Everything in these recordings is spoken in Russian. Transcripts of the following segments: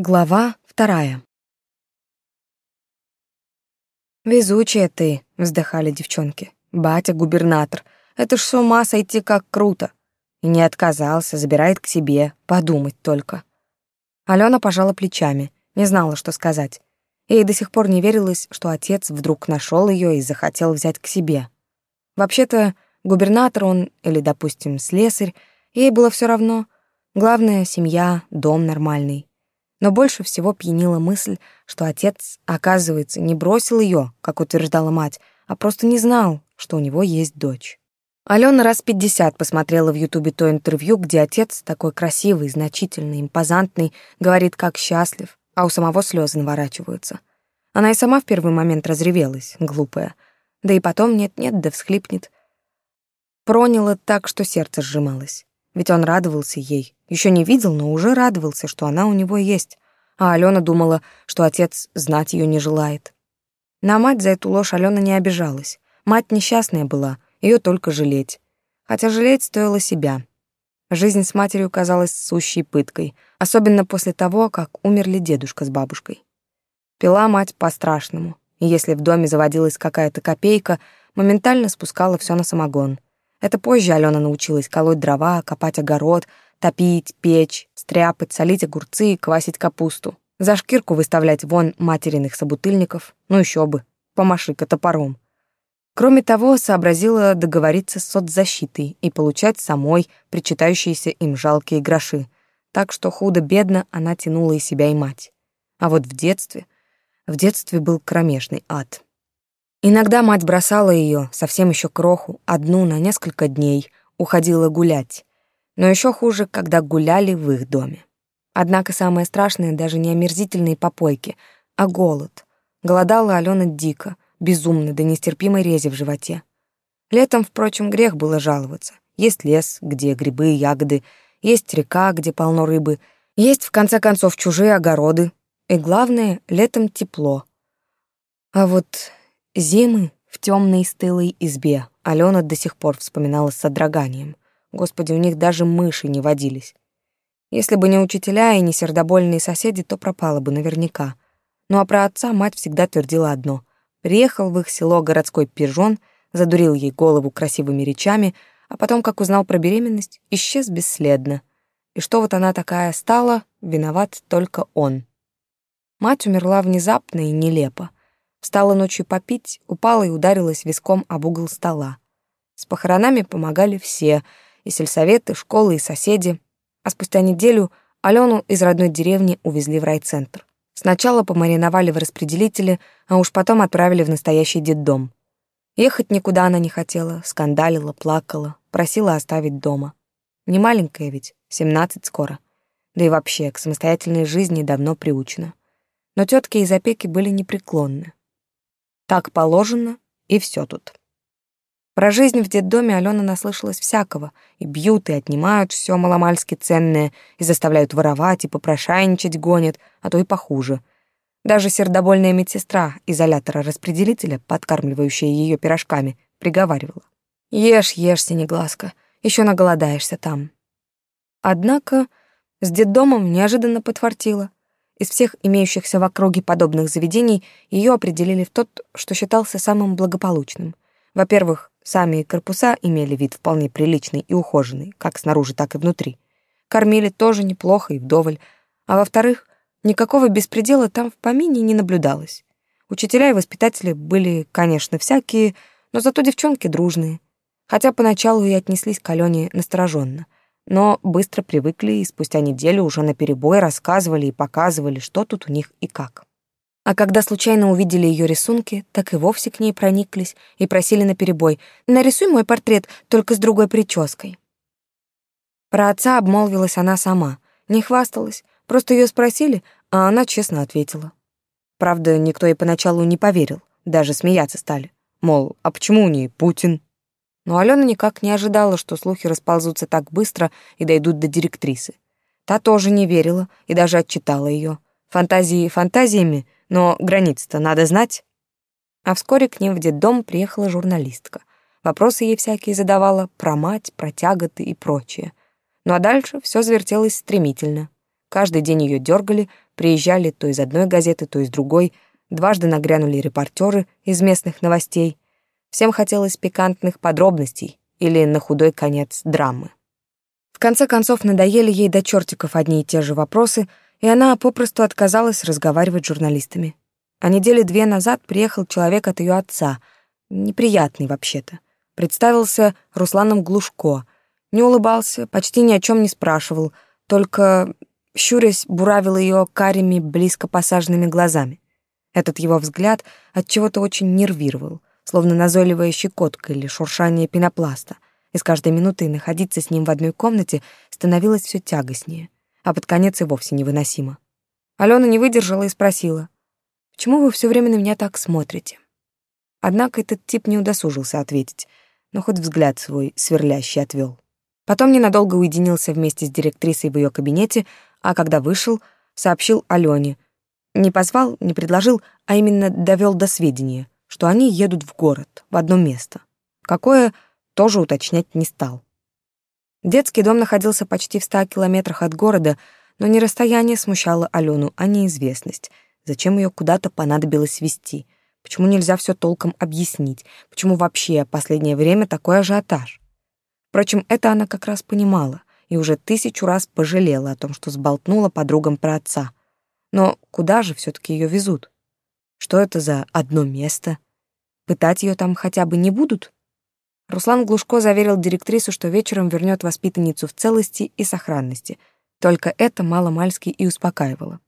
Глава вторая. «Везучая ты», — вздыхали девчонки. «Батя губернатор. Это ж с ума сойти как круто». И не отказался, забирает к себе. Подумать только. Алена пожала плечами, не знала, что сказать. Ей до сих пор не верилось, что отец вдруг нашел ее и захотел взять к себе. Вообще-то, губернатор он или, допустим, слесарь, ей было все равно. Главное — семья, дом нормальный. Но больше всего пьянила мысль, что отец, оказывается, не бросил ее, как утверждала мать, а просто не знал, что у него есть дочь. Алена раз пятьдесят посмотрела в Ютубе то интервью, где отец, такой красивый, значительный, импозантный, говорит, как счастлив, а у самого слезы наворачиваются. Она и сама в первый момент разревелась, глупая. Да и потом нет-нет, да всхлипнет. Проняло так, что сердце сжималось. Ведь он радовался ей. Еще не видел, но уже радовался, что она у него есть. А Алена думала, что отец знать ее не желает. На мать за эту ложь Алена не обижалась. Мать несчастная была, ее только жалеть. Хотя жалеть стоило себя. Жизнь с матерью казалась сущей пыткой, особенно после того, как умерли дедушка с бабушкой. Пила мать по-страшному, и если в доме заводилась какая-то копейка, моментально спускала все на самогон — это позже Алена научилась колоть дрова, копать огород, топить, печь, стряпать, солить огурцы и квасить капусту. За шкирку выставлять вон материных собутыльников, ну еще бы, помаши-ка топором. Кроме того, сообразила договориться с соцзащитой и получать самой причитающиеся им жалкие гроши. Так что худо-бедно она тянула и себя, и мать. А вот в детстве... В детстве был кромешный ад. Иногда мать бросала ее, совсем еще кроху, одну на несколько дней, уходила гулять. Но еще хуже, когда гуляли в их доме. Однако самое страшное даже не омерзительные попойки, а голод. Голодала Алена дико, безумно, до нестерпимой рези в животе. Летом, впрочем, грех было жаловаться. Есть лес, где грибы и ягоды, есть река, где полно рыбы, есть, в конце концов, чужие огороды. И главное, летом тепло. А вот Зимы в темной стылой избе Алена до сих пор вспоминала с содроганием. Господи, у них даже мыши не водились. Если бы не учителя и не сердобольные соседи, то пропала бы наверняка. Ну а про отца мать всегда твердила одно. Приехал в их село городской пижон, задурил ей голову красивыми речами, а потом, как узнал про беременность, исчез бесследно. И что вот она такая стала, виноват только он. Мать умерла внезапно и нелепо. Встала ночью попить, упала и ударилась виском об угол стола. С похоронами помогали все, и сельсоветы, школы, и соседи. А спустя неделю Алену из родной деревни увезли в райцентр. Сначала помариновали в распределителе, а уж потом отправили в настоящий детдом. Ехать никуда она не хотела, скандалила, плакала, просила оставить дома. Не маленькая ведь, семнадцать скоро. Да и вообще, к самостоятельной жизни давно приучена. Но тетки из опеки были непреклонны. Так положено, и все тут. Про жизнь в детдоме Алена наслышалась всякого. И бьют, и отнимают все маломальски ценное, и заставляют воровать, и попрошайничать гонят, а то и похуже. Даже сердобольная медсестра изолятора-распределителя, подкармливающая ее пирожками, приговаривала. «Ешь, ешь, синеглазка, еще наголодаешься там». Однако с детдомом неожиданно подфартило. Из всех имеющихся в округе подобных заведений ее определили в тот, что считался самым благополучным. Во-первых, сами корпуса имели вид вполне приличный и ухоженный, как снаружи, так и внутри. Кормили тоже неплохо и вдоволь. А во-вторых, никакого беспредела там в помине не наблюдалось. Учителя и воспитатели были, конечно, всякие, но зато девчонки дружные. Хотя поначалу и отнеслись к Алене настороженно — но быстро привыкли и спустя неделю уже наперебой рассказывали и показывали, что тут у них и как. А когда случайно увидели ее рисунки, так и вовсе к ней прониклись и просили наперебой «Нарисуй мой портрет, только с другой прической». Про отца обмолвилась она сама, не хвасталась, просто ее спросили, а она честно ответила. Правда, никто ей поначалу не поверил, даже смеяться стали. Мол, а почему у ней Путин? Но Алена никак не ожидала, что слухи расползутся так быстро и дойдут до директрисы. Та тоже не верила и даже отчитала ее. Фантазии фантазиями, но границы-то надо знать. А вскоре к ним в детдом приехала журналистка. Вопросы ей всякие задавала про мать, про тяготы и прочее. Ну а дальше все завертелось стремительно. Каждый день ее дергали, приезжали то из одной газеты, то из другой, дважды нагрянули репортеры из местных новостей. Всем хотелось пикантных подробностей или, на худой конец, драмы. В конце концов, надоели ей до чертиков одни и те же вопросы, и она попросту отказалась разговаривать с журналистами. А недели две назад приехал человек от ее отца, неприятный вообще-то. Представился Русланом Глушко, не улыбался, почти ни о чем не спрашивал, только щурясь, буравил ее карими, близко посаженными глазами. Этот его взгляд от чего-то очень нервировал, словно назойливая щекотка или шуршание пенопласта. И с каждой минутой находиться с ним в одной комнате становилось все тягостнее, а под конец и вовсе невыносимо. Алена не выдержала и спросила, «Почему вы все время на меня так смотрите?» Однако этот тип не удосужился ответить, но хоть взгляд свой сверлящий отвел. Потом ненадолго уединился вместе с директрисой в ее кабинете, а когда вышел, сообщил Алене. Не позвал, не предложил, а именно довел до сведения, что они едут в город, в одно место. Какое, тоже уточнять не стал. Детский дом находился почти в ста километрах от города, но не расстояние смущало Алену, а неизвестность. Зачем ее куда-то понадобилось вести? Почему нельзя все толком объяснить? Почему вообще последнее время такой ажиотаж? Впрочем, это она как раз понимала и уже тысячу раз пожалела о том, что сболтнула подругам про отца. Но куда же все таки ее везут? Что это за одно место? Пытать ее там хотя бы не будут? Руслан Глушко заверил директрису, что вечером вернет воспитанницу в целости и сохранности. Только это мало-мальски и успокаивало.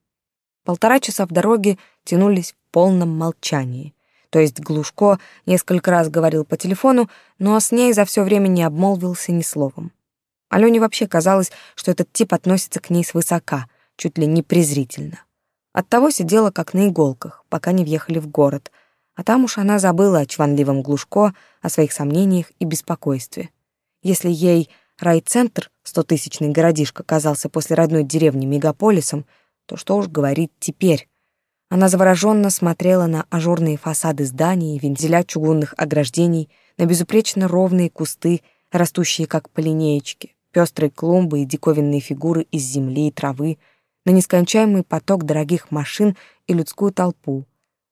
Полтора часа в дороге тянулись в полном молчании. То есть Глушко несколько раз говорил по телефону, но с ней за все время не обмолвился ни словом. Алене вообще казалось, что этот тип относится к ней свысока, чуть ли не презрительно. Оттого сидела как на иголках, пока не въехали в город, а там уж она забыла о чванливом Глушко, о своих сомнениях и беспокойстве. Если ей райцентр, стотысячный городишко, казался после родной деревни мегаполисом, то что уж говорить теперь. Она завороженно смотрела на ажурные фасады зданий, вензеля чугунных ограждений, на безупречно ровные кусты, растущие как по линеечке, пестрые клумбы и диковинные фигуры из земли и травы, на нескончаемый поток дорогих машин и людскую толпу.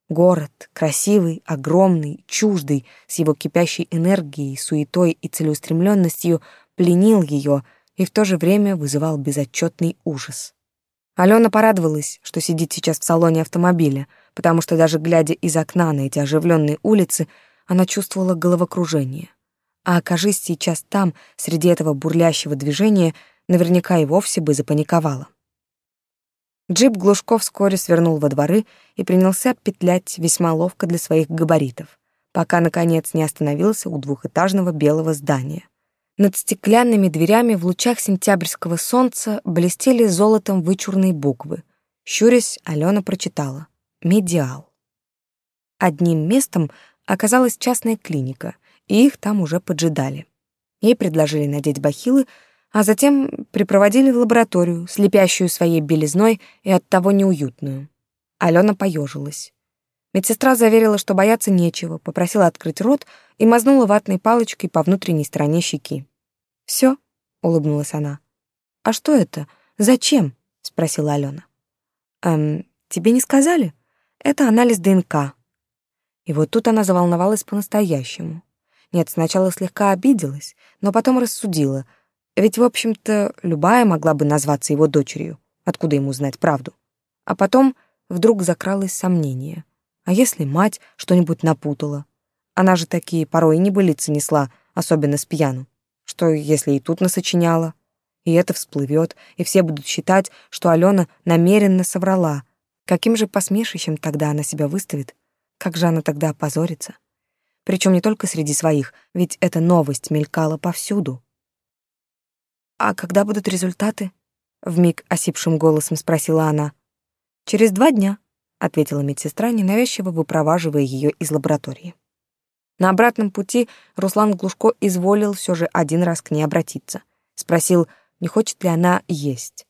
Город, красивый, огромный, чуждый, с его кипящей энергией, суетой и целеустремленностью, пленил ее и в то же время вызывал безотчетный ужас. Алена порадовалась, что сидит сейчас в салоне автомобиля, потому что даже глядя из окна на эти оживленные улицы, она чувствовала головокружение а окажись сейчас там, среди этого бурлящего движения, наверняка и вовсе бы запаниковала. Джип Глушков вскоре свернул во дворы и принялся петлять весьма ловко для своих габаритов, пока, наконец, не остановился у двухэтажного белого здания. Над стеклянными дверями в лучах сентябрьского солнца блестели золотом вычурные буквы. Щурясь, Алена прочитала «Медиал». Одним местом оказалась частная клиника — и их там уже поджидали. Ей предложили надеть бахилы, а затем припроводили в лабораторию, слепящую своей белизной и оттого неуютную. Алена поежилась. Медсестра заверила, что бояться нечего, попросила открыть рот и мазнула ватной палочкой по внутренней стороне щеки. «Все?» — улыбнулась она. «А что это? Зачем?» — спросила Алена. «Эм, тебе не сказали? Это анализ ДНК». И вот тут она заволновалась по-настоящему. Нет, сначала слегка обиделась, но потом рассудила. Ведь, в общем-то, любая могла бы назваться его дочерью. Откуда ему знать правду? А потом вдруг закралось сомнение. А если мать что-нибудь напутала? Она же такие порой и небылицы несла, особенно с пьяну. Что, если и тут насочиняла? И это всплывет, и все будут считать, что Алена намеренно соврала. Каким же посмешищем тогда она себя выставит? Как же она тогда опозорится? причем не только среди своих, ведь эта новость мелькала повсюду. «А когда будут результаты?» — вмиг осипшим голосом спросила она. «Через два дня», — ответила медсестра, ненавязчиво выпроваживая ее из лаборатории. На обратном пути Руслан Глушко изволил все же один раз к ней обратиться. Спросил, не хочет ли она есть.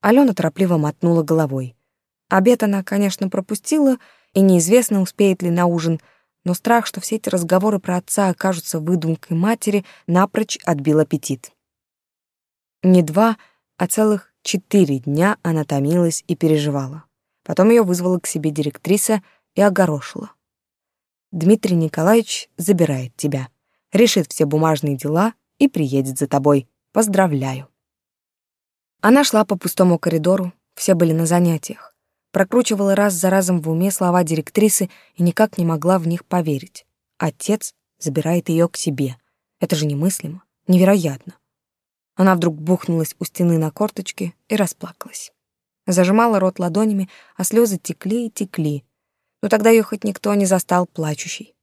Алена торопливо мотнула головой. Обед она, конечно, пропустила, и неизвестно, успеет ли на ужин — но страх, что все эти разговоры про отца окажутся выдумкой матери, напрочь отбил аппетит. Не два, а целых Четыре дня она томилась и переживала. Потом ее вызвала к себе директриса и огорошила. «Дмитрий Николаевич забирает тебя, решит все бумажные дела и приедет за тобой. Поздравляю». Она шла по пустому коридору, все были на занятиях. Прокручивала раз за разом в уме слова директрисы и никак не могла в них поверить. Отец забирает ее к себе. Это же немыслимо, невероятно. Она вдруг бухнулась у стены на корточки и расплакалась. Зажимала рот ладонями, а слезы текли и текли. Но тогда ее хоть никто не застал плачущей.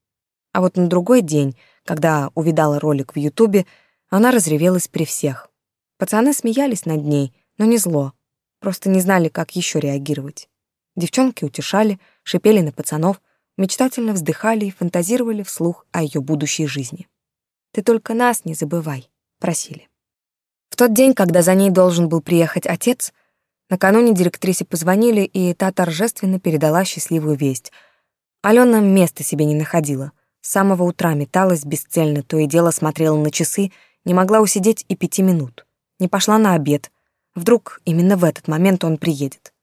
А вот на другой день, когда увидала ролик в Ютубе, она разревелась при всех. Пацаны смеялись над ней, но не зло. Просто не знали, как еще реагировать. Девчонки утешали, шипели на пацанов, мечтательно вздыхали и фантазировали вслух о ее будущей жизни. «Ты только нас не забывай», — просили. В тот день, когда за ней должен был приехать отец, накануне директрисе позвонили, и та торжественно передала счастливую весть. Алена места себе не находила. С самого утра металась бесцельно, то и дело смотрела на часы, не могла усидеть и пяти минут. Не пошла на обед. Вдруг именно в этот момент он приедет.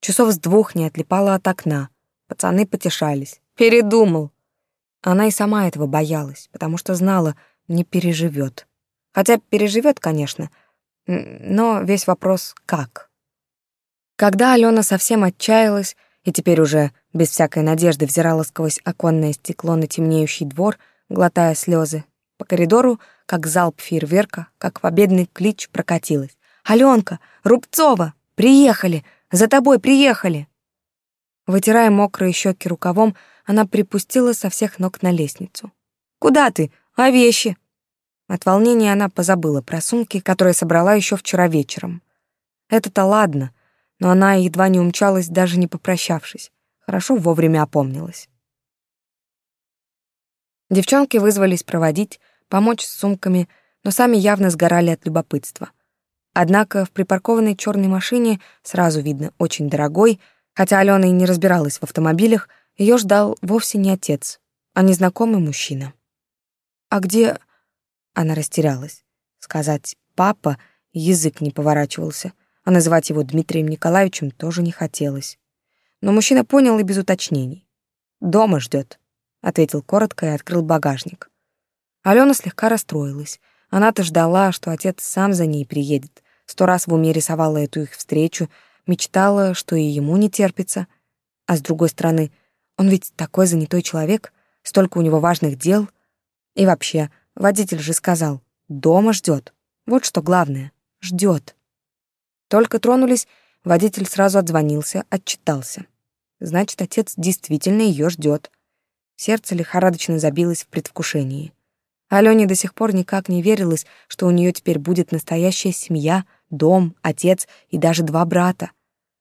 Часов с двух не отлипала от окна. Пацаны потешались. Передумал. Она и сама этого боялась, потому что знала, не переживет. Хотя переживет, конечно, но весь вопрос — как? Когда Алена совсем отчаялась и теперь уже без всякой надежды взирала сквозь оконное стекло на темнеющий двор, глотая слезы, по коридору, как залп фейерверка, как победный клич прокатилась. «Аленка! Рубцова! Приехали! За тобой приехали!» Вытирая мокрые щеки рукавом, она припустила со всех ног на лестницу. «Куда ты? А вещи?» От волнения она позабыла про сумки, которые собрала еще вчера вечером. Это-то ладно, но она едва не умчалась, даже не попрощавшись. Хорошо вовремя опомнилась. Девчонки вызвались проводить, помочь с сумками, но сами явно сгорали от любопытства. Однако в припаркованной черной машине, сразу видно, очень дорогой, хотя Алена и не разбиралась в автомобилях, ее ждал вовсе не отец, а незнакомый мужчина. «А где...» Она растерялась. Сказать «папа» язык не поворачивался, а называть его Дмитрием Николаевичем тоже не хотелось. Но мужчина понял и без уточнений. «Дома ждет», — ответил коротко и открыл багажник. Алена слегка расстроилась. Она-то ждала, что отец сам за ней приедет. Сто раз в уме рисовала эту их встречу, мечтала, что и ему не терпится. А с другой стороны, он ведь такой занятой человек, столько у него важных дел. И вообще, Водитель же сказал, дома ждет. Вот что главное, ждет. Только тронулись, водитель сразу отзвонился, отчитался. Значит, отец действительно ее ждет. Сердце лихорадочно забилось в предвкушении. Алене до сих пор никак не верилось, что у нее теперь будет настоящая семья, дом, отец и даже два брата.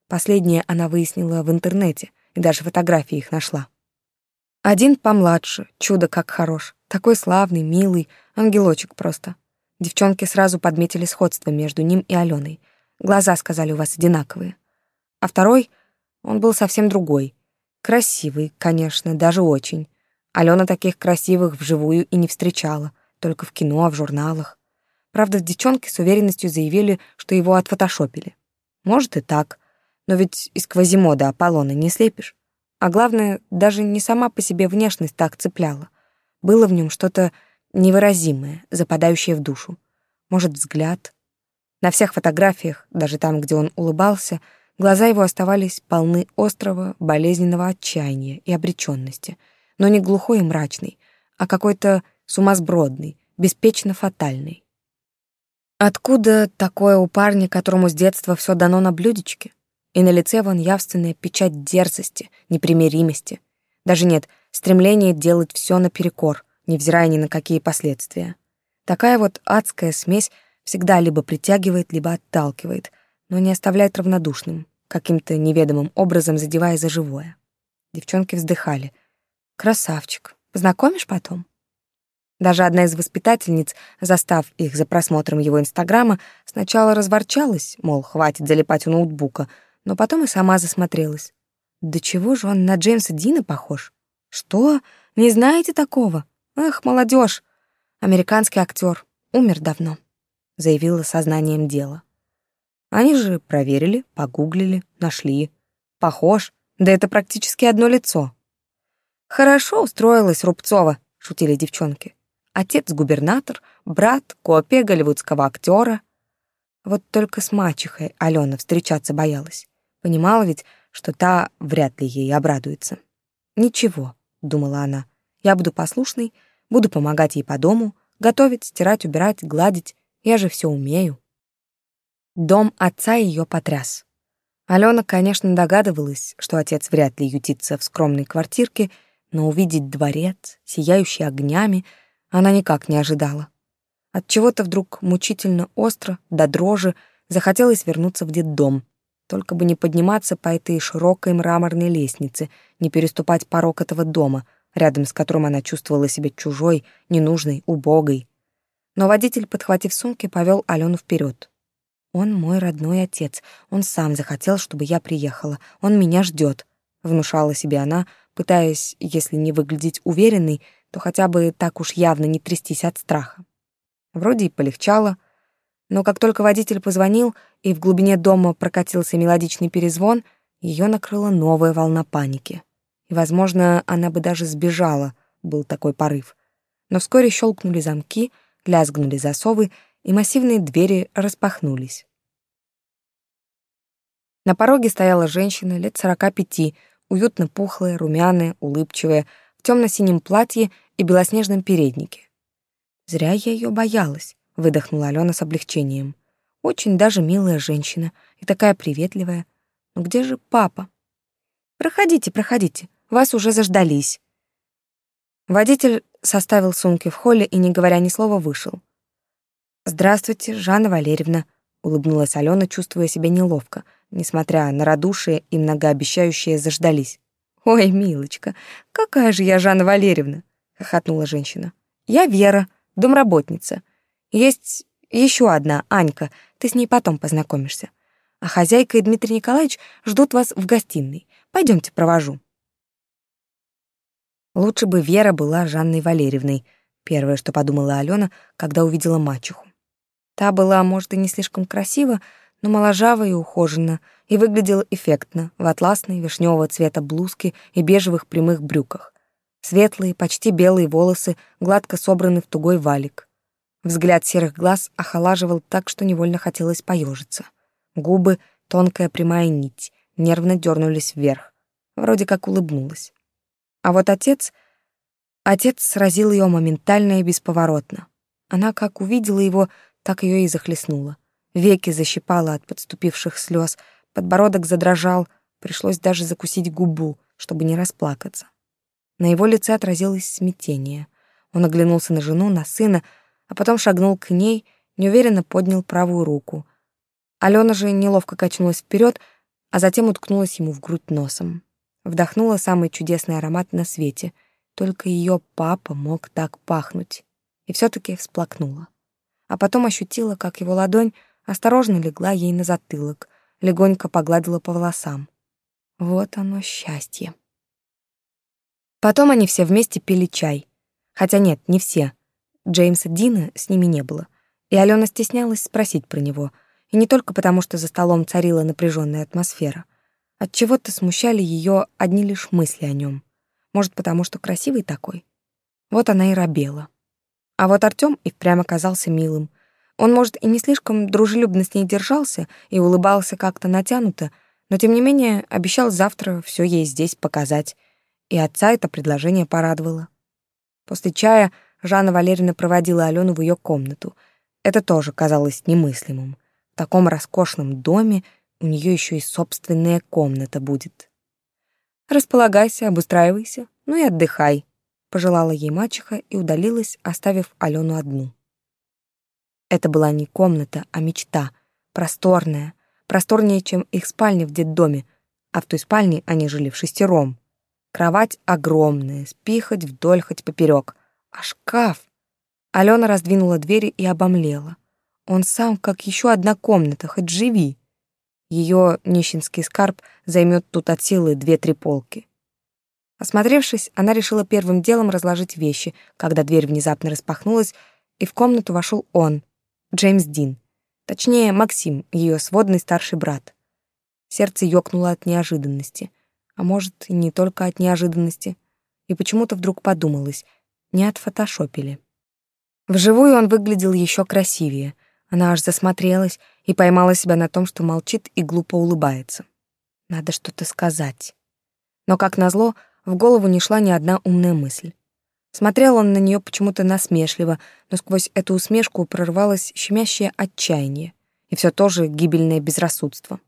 Последнее она выяснила в интернете и даже фотографии их нашла. Один помладше, чудо как хорош. Такой славный, милый, ангелочек просто. Девчонки сразу подметили сходство между ним и Аленой. Глаза, сказали, у вас одинаковые. А второй, он был совсем другой. Красивый, конечно, даже очень. Алена таких красивых вживую и не встречала, только в кино, в журналах. Правда, девчонки с уверенностью заявили, что его отфотошопили. Может и так, но ведь из Квазимода Аполлона не слепишь. А главное, даже не сама по себе внешность так цепляла. Было в нем что-то невыразимое, западающее в душу. Может, взгляд. На всех фотографиях, даже там, где он улыбался, глаза его оставались полны острого, болезненного отчаяния и обреченности, но не глухой и мрачный, а какой-то сумасбродный, беспечно фатальный. Откуда такое у парня, которому с детства все дано на блюдечке? И на лице вон явственная печать дерзости, непримиримости. Даже нет — стремление делать все наперекор, невзирая ни на какие последствия. Такая вот адская смесь всегда либо притягивает, либо отталкивает, но не оставляет равнодушным, каким-то неведомым образом задевая за живое. Девчонки вздыхали. «Красавчик. Познакомишь потом?» Даже одна из воспитательниц, застав их за просмотром его инстаграма, сначала разворчалась, мол, хватит залипать у ноутбука, но потом и сама засмотрелась. Да чего же он на Джеймса Дина похож? Что? Не знаете такого? Эх, молодежь. Американский актер умер давно, заявила сознанием дела. Они же проверили, погуглили, нашли. Похож, да это практически одно лицо. Хорошо устроилась Рубцова, шутили девчонки. Отец губернатор, брат копия голливудского актера. Вот только с мачехой Алена встречаться боялась. Понимала ведь, что та вряд ли ей обрадуется. «Ничего», — думала она, — «я буду послушной, буду помогать ей по дому, готовить, стирать, убирать, гладить. Я же все умею». Дом отца ее потряс. Алена, конечно, догадывалась, что отец вряд ли ютится в скромной квартирке, но увидеть дворец, сияющий огнями, она никак не ожидала. От чего-то вдруг мучительно остро, до дрожи, захотелось вернуться в детдом. Только бы не подниматься по этой широкой мраморной лестнице, не переступать порог этого дома, рядом с которым она чувствовала себя чужой, ненужной, убогой. Но водитель, подхватив сумки, повел Алену вперед. Он мой родной отец. Он сам захотел, чтобы я приехала. Он меня ждет, внушала себе она, пытаясь, если не выглядеть уверенной, то хотя бы так уж явно не трястись от страха. Вроде и полегчало, но как только водитель позвонил и в глубине дома прокатился мелодичный перезвон, ее накрыла новая волна паники. И, возможно, она бы даже сбежала, был такой порыв. Но вскоре щелкнули замки, лязгнули засовы, и массивные двери распахнулись. На пороге стояла женщина лет сорока пяти, уютно пухлая, румяная, улыбчивая, в темно-синем платье и белоснежном переднике. «Зря я ее боялась», — выдохнула Алена с облегчением. «Очень даже милая женщина и такая приветливая. Но где же папа?» «Проходите, проходите, вас уже заждались». Водитель составил сумки в холле и, не говоря ни слова, вышел. «Здравствуйте, Жанна Валерьевна», — улыбнулась Алена, чувствуя себя неловко, несмотря на радушие и многообещающее заждались. «Ой, милочка, какая же я Жанна Валерьевна!» — хохотнула женщина. «Я Вера, домработница. Есть еще одна, Анька, ты с ней потом познакомишься. А хозяйка и Дмитрий Николаевич ждут вас в гостиной. Пойдемте, провожу». Лучше бы Вера была Жанной Валерьевной, первое, что подумала Алена, когда увидела мачеху. Та была, может, и не слишком красива, но моложава и ухожена, и выглядела эффектно в атласной вишневого цвета блузке и бежевых прямых брюках. Светлые, почти белые волосы гладко собраны в тугой валик. Взгляд серых глаз охолаживал так, что невольно хотелось поежиться. Губы, тонкая прямая нить, нервно дернулись вверх. Вроде как улыбнулась. А вот отец... Отец сразил ее моментально и бесповоротно. Она как увидела его, так ее и захлестнуло. Веки защипало от подступивших слез, подбородок задрожал, пришлось даже закусить губу, чтобы не расплакаться. На его лице отразилось смятение. Он оглянулся на жену, на сына, а потом шагнул к ней, неуверенно поднял правую руку. Алена же неловко качнулась вперед, а затем уткнулась ему в грудь носом. Вдохнула самый чудесный аромат на свете. Только ее папа мог так пахнуть. И все таки всплакнула а потом ощутила, как его ладонь осторожно легла ей на затылок, легонько погладила по волосам. Вот оно счастье. Потом они все вместе пили чай. Хотя нет, не все. Джеймса Дина с ними не было. И Алена стеснялась спросить про него. И не только потому, что за столом царила напряженная атмосфера. От чего то смущали ее одни лишь мысли о нем. Может, потому что красивый такой? Вот она и робела. А вот Артём и прямо оказался милым. Он, может, и не слишком дружелюбно с ней держался и улыбался как-то натянуто, но тем не менее обещал завтра все ей здесь показать. И отца это предложение порадовало. После чая Жанна Валерьевна проводила Алену в ее комнату. Это тоже казалось немыслимым. В таком роскошном доме у нее еще и собственная комната будет. Располагайся, обустраивайся, ну и отдыхай, пожелала ей мачеха и удалилась, оставив Алену одну. Это была не комната, а мечта, просторная, просторнее, чем их спальня в детдоме, а в той спальне они жили в шестером. Кровать огромная, спи хоть вдоль, хоть поперек, а шкаф... Алена раздвинула двери и обомлела. Он сам, как еще одна комната, хоть живи. Ее нищенский скарб займет тут от силы две-три полки. Осмотревшись, она решила первым делом разложить вещи, когда дверь внезапно распахнулась, и в комнату вошел он, Джеймс Дин. Точнее, Максим, ее сводный старший брат. Сердце ёкнуло от неожиданности. А может, и не только от неожиданности. И почему-то вдруг подумалось, не отфотошопили. Вживую он выглядел еще красивее. Она аж засмотрелась и поймала себя на том, что молчит и глупо улыбается. Надо что-то сказать. Но, как назло, в голову не шла ни одна умная мысль. Смотрел он на нее почему-то насмешливо, но сквозь эту усмешку прорвалось щемящее отчаяние и все то же гибельное безрассудство.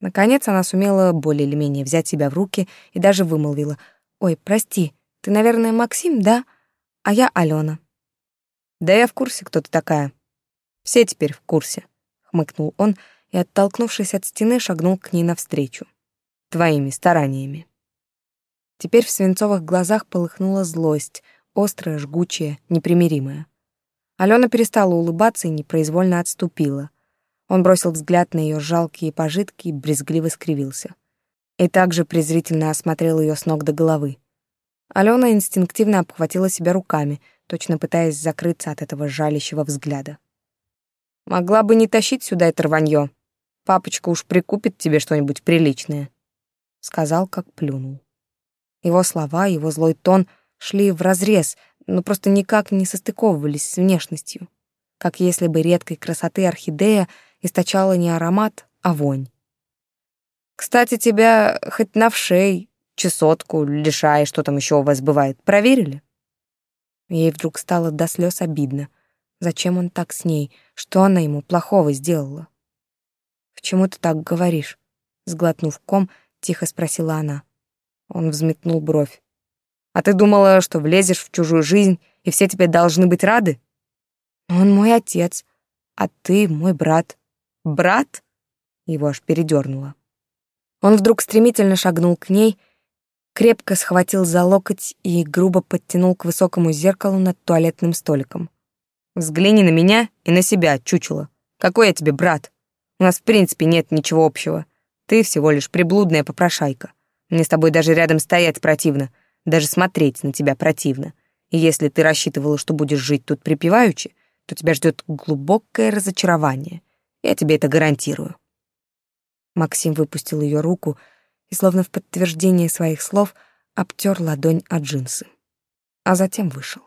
Наконец она сумела более или менее взять себя в руки и даже вымолвила. «Ой, прости, ты, наверное, Максим, да? А я Алена». «Да я в курсе, кто ты такая. Все теперь в курсе», — хмыкнул он и, оттолкнувшись от стены, шагнул к ней навстречу. «Твоими стараниями». Теперь в свинцовых глазах полыхнула злость, острая, жгучая, непримиримая. Алена перестала улыбаться и непроизвольно отступила. Он бросил взгляд на ее жалкие пожитки и брезгливо скривился. И также презрительно осмотрел ее с ног до головы. Алена инстинктивно обхватила себя руками, точно пытаясь закрыться от этого жалящего взгляда. «Могла бы не тащить сюда это рванье. Папочка уж прикупит тебе что-нибудь приличное», — сказал, как плюнул. Его слова, его злой тон — шли вразрез, но просто никак не состыковывались с внешностью. Как если бы редкой красоты орхидея источала не аромат, а вонь. «Кстати, тебя хоть на вшей, чесотку, лишай, что там еще у вас бывает, проверили?» Ей вдруг стало до слез обидно. Зачем он так с ней? Что она ему плохого сделала? «Почему ты так говоришь?» Сглотнув ком, тихо спросила она. Он взметнул бровь. А ты думала, что влезешь в чужую жизнь, и все тебе должны быть рады? Он мой отец, а ты мой брат. Брат? Его аж передернуло. Он вдруг стремительно шагнул к ней, крепко схватил за локоть и грубо подтянул к высокому зеркалу над туалетным столиком. «Взгляни на меня и на себя, чучело. Какой я тебе брат? У нас в принципе нет ничего общего. Ты всего лишь приблудная попрошайка. Мне с тобой даже рядом стоять противно. Даже смотреть на тебя противно. И если ты рассчитывала, что будешь жить тут припеваючи, то тебя ждет глубокое разочарование. Я тебе это гарантирую. Максим выпустил ее руку и, словно в подтверждение своих слов, обтер ладонь от джинсы, а затем вышел.